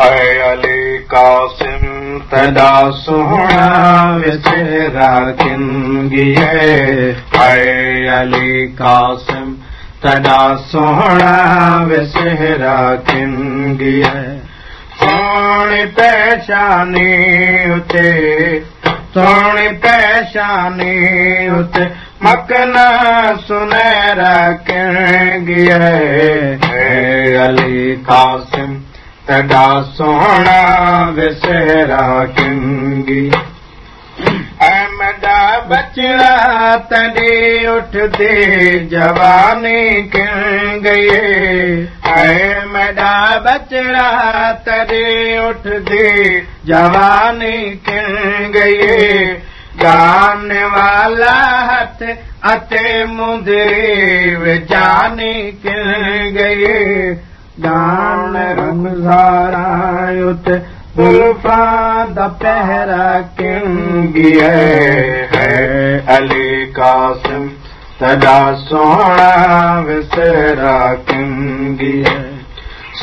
علي قاسم تڏا سوهڻا وسيرا ڪنگي علي قاسم تڏا سوهڻا وسيرا ڪنگي سوڻي پهچاني اتي سوڻي پهچاني اتي مڪن سنهرا ڪنگي علي قاسم سوهڻا وسرا اهمدا بچڙا تڏهن اٺدي جواني ڪن گئي اهمدا بچڙا تڏهن اٺدي جواني ڪن گئي گان والا اتي مندري وجاني ڪن दपहरा किंगी है। अली कासिम तदा सोना विसरा किंगी है